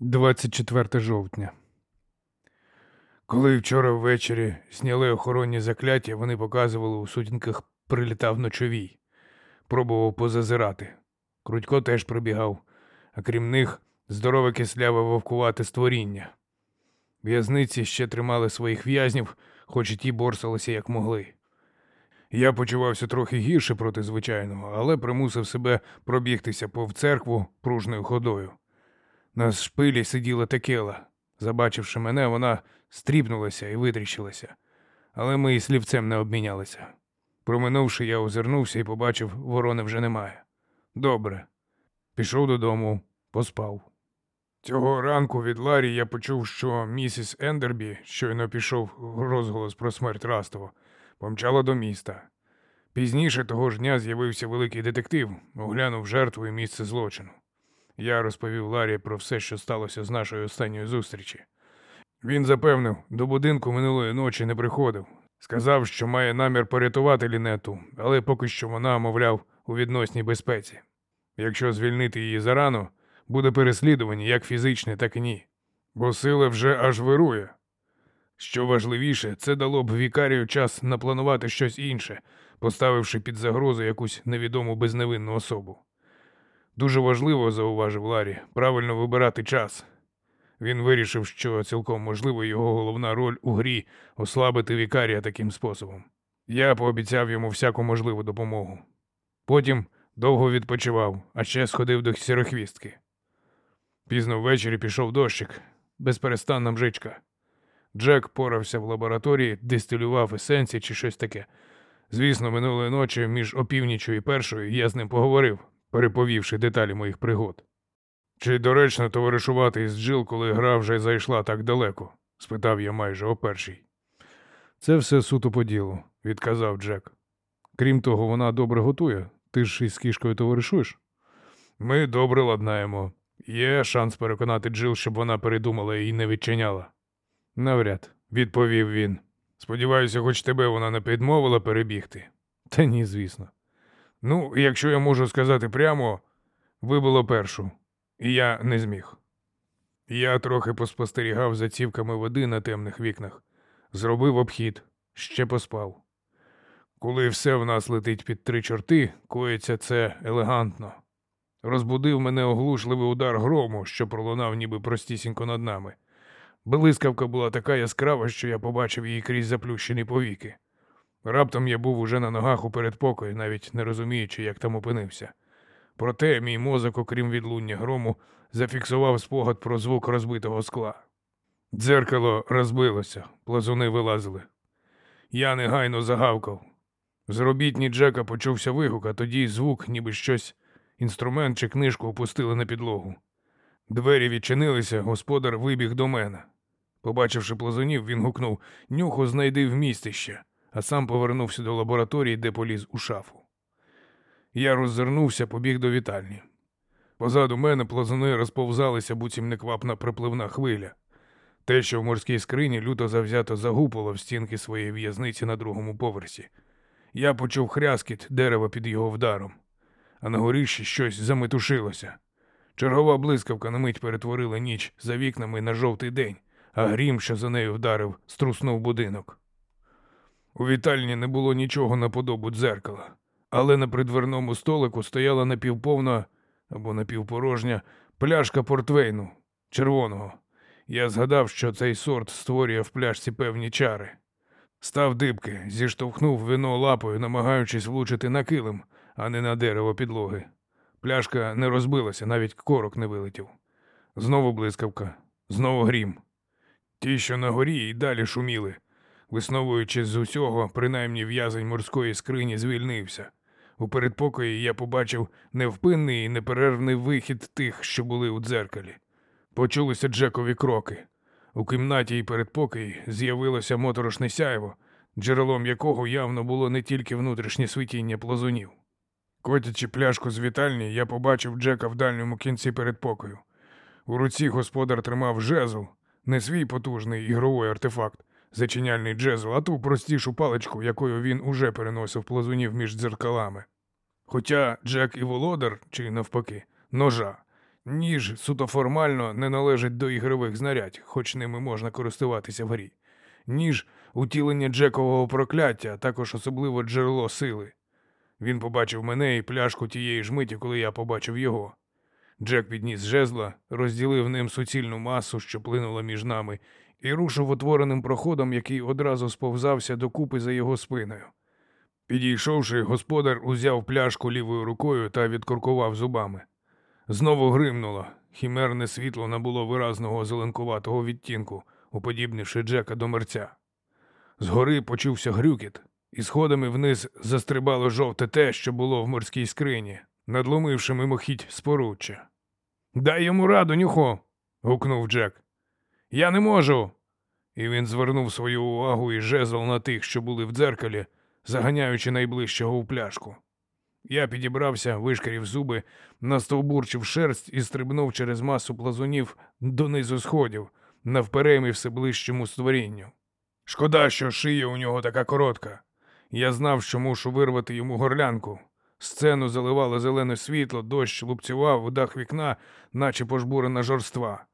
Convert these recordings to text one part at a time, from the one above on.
24 жовтня. Коли вчора ввечері зняли охоронні закляття, вони показували у сутінках прилітав ночовій. Пробував позазирати. Крутько теж прибігав, а крім них здорове кисляве вовкувате створіння. В'язниці ще тримали своїх в'язнів, хоч і ті борсалися як могли. Я почувався трохи гірше проти звичайного, але примусив себе пробігтися пов церкву пружною ходою. На шпилі сиділа текела. Забачивши мене, вона стріпнулася і витріщилася, але ми і слівцем не обмінялися. Проминувши, я озирнувся і побачив, ворони вже немає. Добре. Пішов додому, поспав. Цього ранку від Ларі я почув, що місіс Ендербі, щойно пішов розголос про смерть Растова, помчала до міста. Пізніше того ж дня з'явився великий детектив, оглянув жертву і місце злочину. Я розповів Ларі про все, що сталося з нашої останньої зустрічі. Він запевнив, до будинку минулої ночі не приходив. Сказав, що має намір порятувати Лінету, але поки що вона, мовляв, у відносній безпеці. Якщо звільнити її зарано, буде переслідування як фізичне, так і ні. Бо сила вже аж вирує. Що важливіше, це дало б вікарію час напланувати щось інше, поставивши під загрозу якусь невідому безневинну особу. Дуже важливо, зауважив Ларі, правильно вибирати час. Він вирішив, що цілком можливо його головна роль у грі ослабити вікарія таким способом. Я пообіцяв йому всяку можливу допомогу. Потім довго відпочивав, а ще сходив до сірохвістки. Пізно ввечері пішов дощик, безперестанна мжичка. Джек порався в лабораторії, дистилював есенції чи щось таке. Звісно, минулої ночі між опівнічю і першою я з ним поговорив, переповівши деталі моїх пригод. Чи доречно товаришувати із Джил, коли гра вже зайшла так далеко? спитав я майже о першій. Це все суто по ділу, відказав Джек. Крім того, вона добре готує. Ти ж із кішкою товаришуєш? Ми добре ладнаємо. Є шанс переконати Джил, щоб вона передумала і не відчиняла. Навряд, відповів він. Сподіваюся, хоч тебе вона не підмовила перебігти. Та ні, звісно. Ну, якщо я можу сказати прямо, вибило першу, і я не зміг. Я трохи поспостерігав за цівками води на темних вікнах, зробив обхід, ще поспав. Коли все в нас летить під три чорти, коїться це елегантно. Розбудив мене оглушливий удар грому, що пролунав ніби простісінько над нами. Блискавка була така яскрава, що я побачив її крізь заплющені повіки. Раптом я був уже на ногах у передпокої, навіть не розуміючи, як там опинився. Проте мій мозок, окрім відлуння грому, зафіксував спогад про звук розбитого скла. Дзеркало розбилося, плазуни вилазили. Я негайно загавкав. З робітні Джека почувся вигук, а тоді звук, ніби щось, інструмент чи книжку опустили на підлогу. Двері відчинилися, господар вибіг до мене. Побачивши плазунів, він гукнув Нюху знайди вмістище, а сам повернувся до лабораторії, де поліз у шафу. Я роззирнувся, побіг до вітальні. Позаду мене плазуни розповзалися, буцім неквапна припливна хвиля. Те, що в морській скрині люто завзято загупало в стінки своєї в'язниці на другому поверсі. Я почув хряскіт дерева під його вдаром, а на горищі щось заметушилося. Чергова блискавка на мить перетворила ніч за вікнами на жовтий день, а грім, що за нею вдарив, струснув будинок. У вітальні не було нічого на подобу дзеркала, але на придверному столику стояла напівповна або напівпорожня пляшка портвейну червоного. Я згадав, що цей сорт створює в пляшці певні чари. Став дибки, зіштовхнув вино лапою, намагаючись влучити на килим, а не на дерево підлоги. Пляшка не розбилася, навіть корок не вилетів. Знову блискавка, знову грім. Ті, що на горі, і далі шуміли. Висновуючи з усього, принаймні в'язень морської скрині звільнився. У передпокої я побачив невпинний і неперервний вихід тих, що були у дзеркалі. Почулися Джекові кроки. У кімнаті і передпокої з'явилося моторошне сяйво, джерелом якого явно було не тільки внутрішнє світіння плазунів. Котячи пляшку з вітальні, я побачив Джека в дальньому кінці передпокою. У руці господар тримав жезл, не свій потужний ігровий артефакт, зачиняльний джезл, а ту простішу паличку, якою він уже переносив плазунів між дзеркалами. Хоча Джек і володар, чи навпаки, ножа, Ніж суто формально не належить до ігрових знарядь, хоч ними можна користуватися в грі. Ніж утілення Джекового прокляття, також особливо джерело сили. Він побачив мене і пляшку тієї ж миті, коли я побачив його. Джек підніс жезла, розділив ним суцільну масу, що плинула між нами, і рушив отвореним проходом, який одразу сповзався докупи за його спиною. Підійшовши, господар узяв пляшку лівою рукою та відкоркував зубами. Знову гримнуло. Хімерне світло набуло виразного зеленкуватого відтінку, уподібнивши Джека до мерця. Згори почувся грюкіт, і сходами вниз застрибало жовте те, що було в морській скрині, надломивши мимохідь споруччя. Дай йому раду, нюхо. гукнув Джек. Я не можу. І він звернув свою увагу і жезл на тих, що були в дзеркалі, заганяючи найближчого в пляшку. Я підібрався, вишкарів зуби, настовбурчив шерсть і стрибнув через масу плазунів донизу сходів, навперемі все ближчому створінню. Шкода, що шия у нього така коротка. Я знав, що мушу вирвати йому горлянку. Сцену заливало зелене світло, дощ лупцював у дах вікна, наче пожбурена жорства.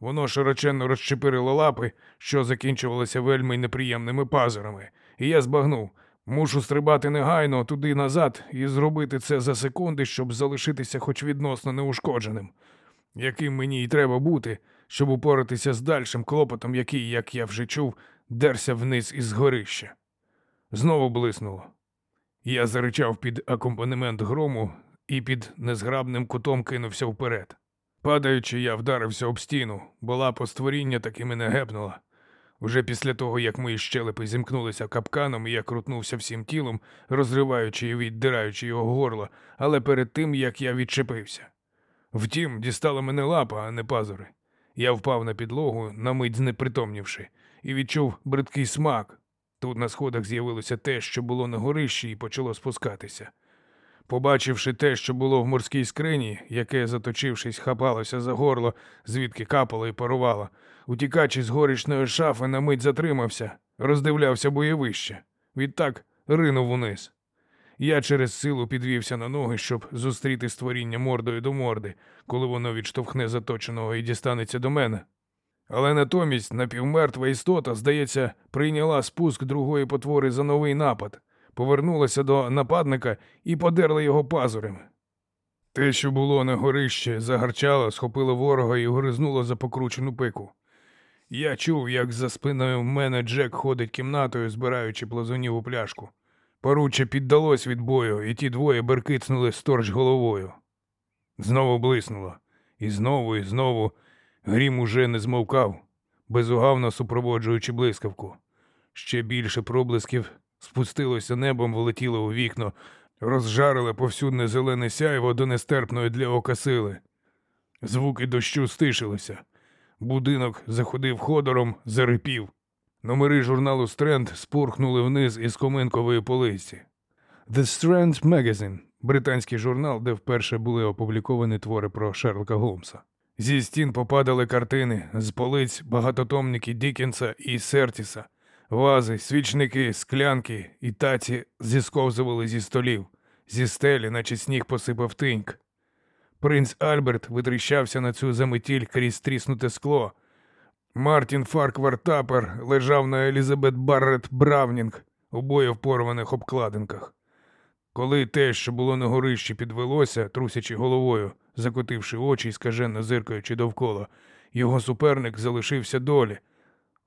Воно широченно розчепирило лапи, що закінчувалися вельми неприємними пазурами, і я збагнув. Мушу стрибати негайно туди назад і зробити це за секунди, щоб залишитися хоч відносно неушкодженим, яким мені й треба бути, щоб упоратися з дальшим клопотом, який, як я вже чув, дерся вниз із горища. Знову блиснуло. Я заричав під акомпанемент грому і під незграбним кутом кинувся вперед. Падаючи, я вдарився об стіну, бо лапа створіння таки мене гепнула. Уже після того, як мої щелепи зімкнулися капканом, я крутнувся всім тілом, розриваючи і віддираючи його горло, але перед тим як я відчепився. Втім, дістала мене лапа, а не пазури. Я впав на підлогу, на мить знепритомнівши, і відчув бридкий смак. Тут на сходах з'явилося те, що було на горищі, і почало спускатися. Побачивши те, що було в морській скрині, яке, заточившись, хапалося за горло, звідки капало і парувало, утікач із горічної шафи на мить затримався, роздивлявся бойовище. Відтак ринув униз. Я через силу підвівся на ноги, щоб зустріти створіння мордою до морди, коли воно відштовхне заточеного і дістанеться до мене. Але натомість напівмертва істота, здається, прийняла спуск другої потвори за новий напад, повернулася до нападника і подерла його пазурами. Те, що було на горищі, загарчало, схопило ворога і гризнуло за покручену пику. Я чув, як за спиною в мене Джек ходить кімнатою, збираючи плазунів у пляшку. Поруччя піддалось від бою, і ті двоє беркицнули сторч головою. Знову блиснуло, і знову, і знову грім уже не змовкав, безугавно супроводжуючи блискавку. Ще більше проблисків спустилося небом, влетіло у вікно, розжарили повсюдне зелене сяйво до нестерпної для ока сили. Звуки дощу стишилися. Будинок заходив ходором, зарипів. Номери журналу Стренд спурхнули вниз із коминкової полиці. The Strand Magazine – британський журнал, де вперше були опубліковані твори про Шерлока Голмса. Зі стін попадали картини, з полиць багатотомники Дікенса і Сертіса, вази, свічники, склянки і таці зісковзували зі столів, зі стелі, наче сніг посипав тиньк. Принц Альберт витріщався на цю заметіль крізь тріснуте скло. Мартін Фарквар Тапер лежав на Елізабет Баррет Бравнінг, обоє в порваних обкладинках. Коли те, що було на горищі, підвелося, трусячи головою, закотивши очі і скаженно зиркаючи довкола, його суперник залишився долі.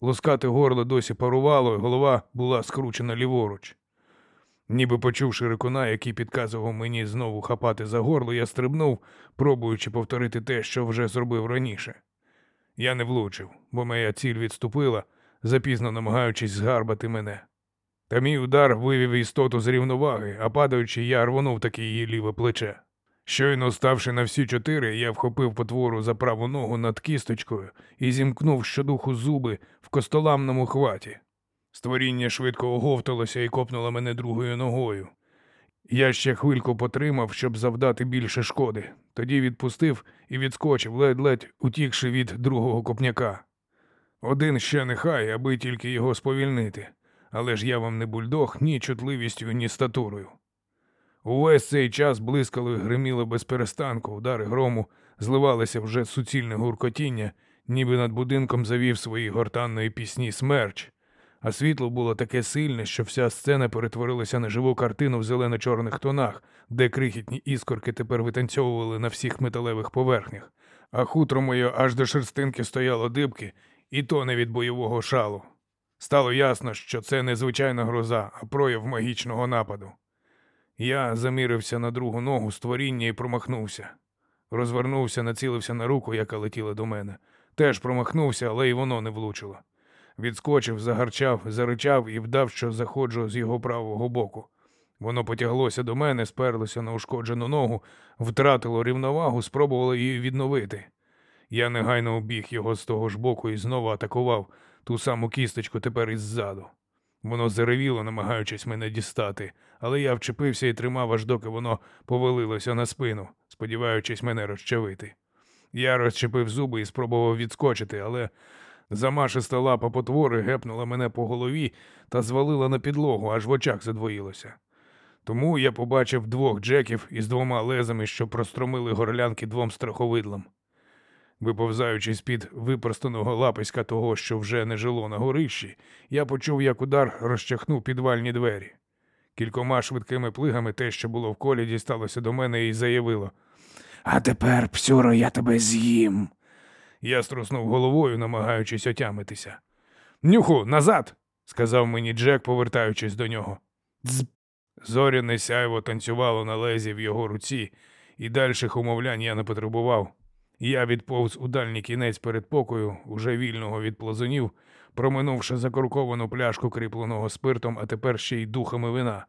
Лоскати горло досі парувало, і голова була скручена ліворуч. Ніби почувши рикуна, який підказував мені знову хапати за горло, я стрибнув, пробуючи повторити те, що вже зробив раніше. Я не влучив, бо моя ціль відступила, запізно намагаючись згарбати мене. Та мій удар вивів істоту з рівноваги, а падаючи, я рвонув таки її ліве плече. Щойно ставши на всі чотири, я вхопив потвору за праву ногу над кісточкою і зімкнув щодуху зуби в костоламному хваті. Створіння швидко оговталося і копнуло мене другою ногою. Я ще хвильку потримав, щоб завдати більше шкоди, тоді відпустив і відскочив, ледь-ледь утікши від другого копняка. Один ще нехай, аби тільки його сповільнити, але ж я вам не бульдог ні чутливістю, ні статурою. Увесь цей час блискало і гриміло без перестанку, удари грому, зливалося вже суцільне гуркотіння, ніби над будинком завів свої гортанної пісні смерч, а світло було таке сильне, що вся сцена перетворилася на живу картину в зелено-чорних тонах, де крихітні іскорки тепер витанцьовували на всіх металевих поверхнях, а хутро моє аж до шерстинки стояло дибки, і то не від бойового шалу. Стало ясно, що це не звичайна гроза, а прояв магічного нападу. Я замірився на другу ногу створіння і промахнувся. Розвернувся, націлився на руку, яка летіла до мене. Теж промахнувся, але й воно не влучило. Відскочив, загарчав, заричав і вдав, що заходжу з його правого боку. Воно потяглося до мене, сперлося на ушкоджену ногу, втратило рівновагу, спробувало її відновити. Я негайно обіг його з того ж боку і знову атакував ту саму кісточку тепер іззаду. Воно заревіло, намагаючись мене дістати, але я вчепився і тримав, аж доки воно повалилося на спину, сподіваючись мене розчавити. Я розчепив зуби і спробував відскочити, але замашиста лапа потвори гепнула мене по голові та звалила на підлогу, аж в очах задвоїлося. Тому я побачив двох джеків із двома лезами, що простромили горлянки двом страховидлам. Виповзаючи з-під випростаного лаписька того, що вже не жило на горищі, я почув, як удар розчахнув підвальні двері. Кількома швидкими плигами те, що було в колі, дісталося до мене і заявило. А тепер, псюро, я тебе з'їм. Я струснув головою, намагаючись отямитися. Нюху, назад. сказав мені Джек, повертаючись до нього. Дзб. Зоряне сяйво танцювало на лезі в його руці, і дальших умовлянь я не потребував. Я відповз у дальній кінець передпокою, уже вільного від плазунів, проминувши закорковану пляшку кріпленого спиртом, а тепер ще й духами вина.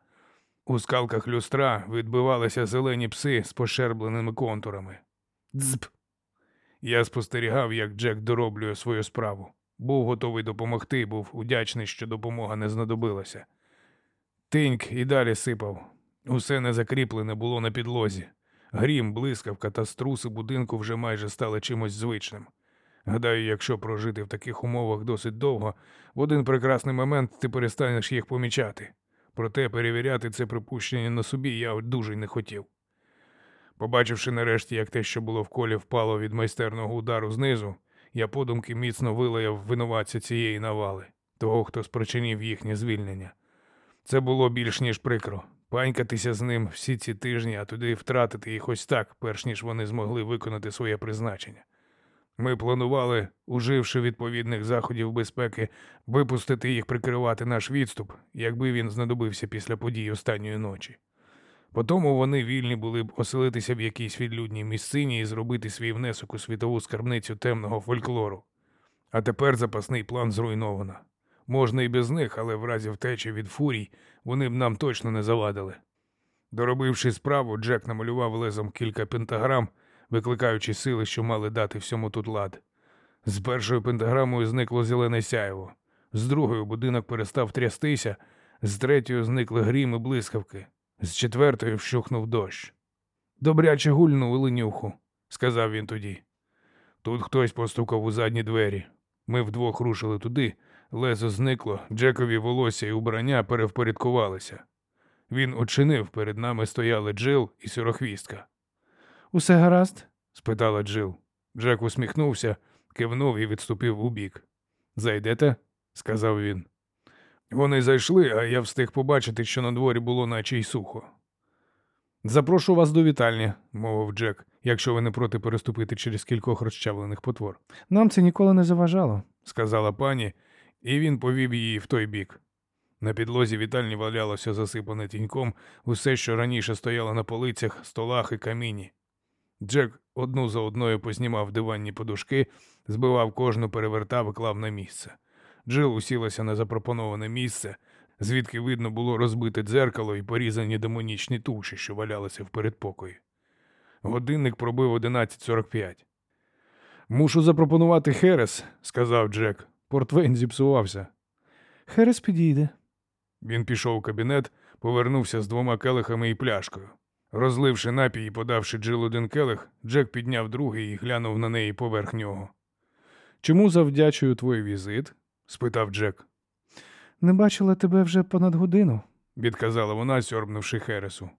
У скалках люстра відбивалися зелені пси з пошербленими контурами. Дзб. Я спостерігав, як Джек дороблює свою справу. Був готовий допомогти, був удячний, що допомога не знадобилася. Тиньк і далі сипав. Усе не закріплене було на підлозі. Грім, блискавка та струси будинку вже майже стали чимось звичним. Гадаю, якщо прожити в таких умовах досить довго, в один прекрасний момент ти перестанеш їх помічати. Проте перевіряти це припущення на собі я дуже не хотів. Побачивши нарешті, як те, що було в колі, впало від майстерного удару знизу, я подумки міцно вилаяв винуватця цієї навали, того, хто спричинив їхнє звільнення. Це було більш ніж прикро. Панькатися з ним всі ці тижні, а туди втратити їх ось так, перш ніж вони змогли виконати своє призначення. Ми планували, уживши відповідних заходів безпеки, випустити їх прикривати наш відступ, якби він знадобився після подій останньої ночі. Потому вони вільні були б оселитися в якійсь відлюдній місцині і зробити свій внесок у світову скарбницю темного фольклору. А тепер запасний план зруйновано. Можна і без них, але в разі втечі від фурій вони б нам точно не завадили. Доробивши справу, Джек намалював лезом кілька пентаграм, викликаючи сили, що мали дати всьому тут лад. З першою пентаграмою зникло зелене сяйво, з другою будинок перестав трястися, з третьою зникли грім і блискавки, з четвертою вщухнув дощ. Добряче гульнув ленюху, сказав він тоді. Тут хтось постукав у задні двері. Ми вдвох рушили туди, лезо зникло, Джекові волосся і убрання перевпорядкувалися. Він очинив, перед нами стояли Джил і сирохвістка. Усе гаразд? спитала Джил. Джек усміхнувся, кивнув і відступив убік. Зайдете? сказав він. Вони зайшли, а я встиг побачити, що на дворі було наче й сухо. Запрошу вас до вітальні, мовив Джек, якщо ви не проти переступити через кількох розчавлених потвор. Нам це ніколи не заважало, сказала пані, і він повів її в той бік. На підлозі вітальні валялося засипане тіньком усе, що раніше стояло на полицях, столах і каміні. Джек одну за одною познімав диванні подушки, збивав кожну, перевертав і клав на місце. Джил усілася на запропоноване місце, звідки видно було розбите дзеркало і порізані демонічні туші, що валялися в передпокої. Годинник пробив 11.45. Мушу запропонувати Херес, сказав Джек. Портвейн зіпсувався. Херес підійде. Він пішов у кабінет, повернувся з двома келихами і пляшкою. Розливши напій і подавши Джил один келих, Джек підняв другий і глянув на неї поверх нього. Чому завдячую твій візит? спитав Джек. Не бачила тебе вже понад годину, відказала вона, сьорбнувши Хересу.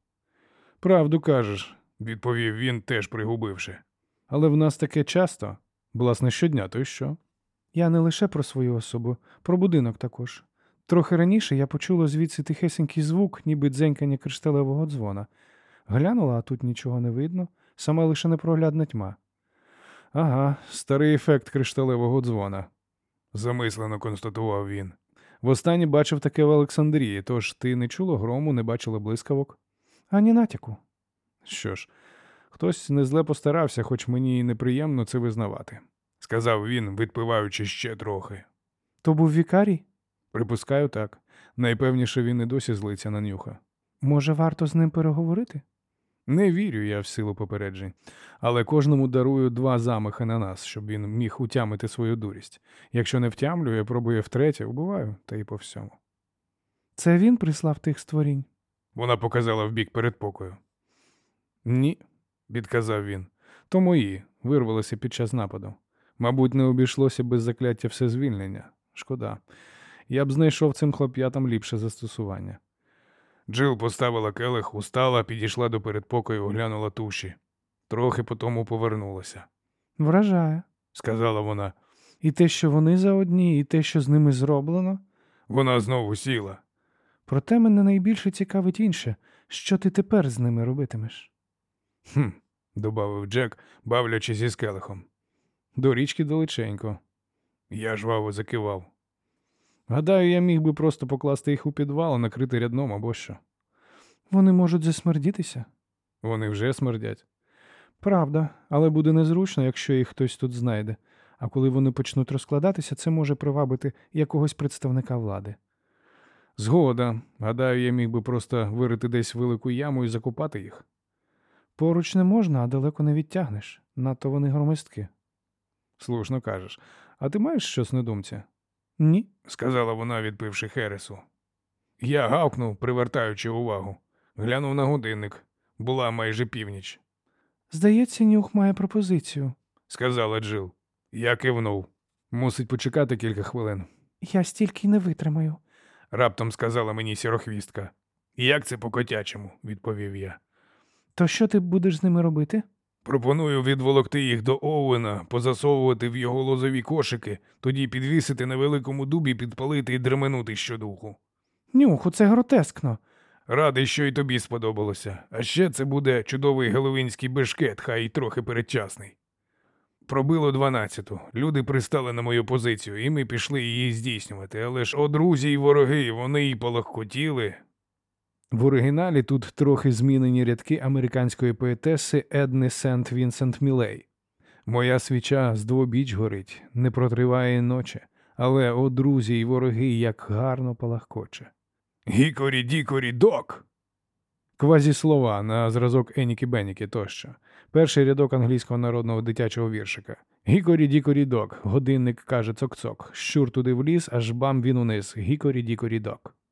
Правду кажеш, відповів він, теж пригубивши. Але в нас таке часто. Власне, щодня, то й що? Я не лише про свою особу, про будинок також. Трохи раніше я почула звідси тихесенький звук, ніби дзенькання кришталевого дзвона. Глянула, а тут нічого не видно, сама лише непроглядна тьма. Ага, старий ефект кришталевого дзвона, замислено констатував він. Востаннє бачив таке в Олександрії, тож ти не чула грому, не бачила блискавок? Ані натяку. Що ж, хтось незле постарався, хоч мені і неприємно це визнавати, сказав він, відпиваючи ще трохи. То був вікарій? Припускаю так. Найпевніше він і досі злиться на нюха. Може, варто з ним переговорити? Не вірю я в силу попереджень, але кожному дарую два замахи на нас, щоб він міг утямити свою дурість. Якщо не втямлює, пробує втретє, убиваю, та й по всьому. Це він прислав тих створінь? Вона показала в бік передпокою. Ні, відказав він. То мої вирвалися під час нападу. Мабуть, не обійшлося без закляття всезвільнення. Шкода. Я б знайшов цим хлоп'ятам ліпше застосування. Джил поставила келих, устала, підійшла до передпокою, оглянула туші. Трохи потому повернулася, Вражає. сказала вона. І те, що вони за одні, і те, що з ними зроблено. Вона знову сіла. Проте мене найбільше цікавить інше, що ти тепер з ними робитимеш. Хм, добавив Джек, бавлячись із келихом. До річки далеченько. Я жваво закивав. Гадаю, я міг би просто покласти їх у підвал, накрити рядном або що. Вони можуть засмердітися. Вони вже смердять. Правда, але буде незручно, якщо їх хтось тут знайде. А коли вони почнуть розкладатися, це може привабити якогось представника влади. Згода. Гадаю, я міг би просто вирити десь велику яму і закопати їх. Поруч не можна, а далеко не відтягнеш. Надто вони громистки. Слушно кажеш. А ти маєш щось на думці? Ні. сказала вона, відпивши Хересу. Я гавкнув, привертаючи увагу. Глянув на годинник. Була майже північ, Здається, нюх має пропозицію. сказала Джил. Я кивнув. Мусить почекати кілька хвилин. Я стільки й не витримаю. Раптом сказала мені сірохвістка. Як це по-котячому, відповів я. То що ти будеш з ними робити? Пропоную відволокти їх до Оуена, позасовувати в його лозові кошики, тоді підвісити на великому дубі, підпалити і дременути щодуху. Нюху, це гротескно. Радий, що й тобі сподобалося. А ще це буде чудовий геловінський бешкет, хай й трохи передчасний. Пробило дванадцяту. Люди пристали на мою позицію, і ми пішли її здійснювати. Але ж о друзі й вороги, вони й полегкотіли. В оригіналі тут трохи змінені рядки американської поетеси Едни Сент Вінсент Мілей. Моя свіча з двобіч горить, не протриває ночі, але о друзі й вороги як гарно палахкоче. Гікорі дікорі док. Квазіслова на зразок Енікі Бенікі тощо. Перший рядок англійського народного дитячого віршика. Гікорі дікорі док. Годинник каже цок-цок. Щур туди в ліс, аж бам він униз. Гікорі дікорі док.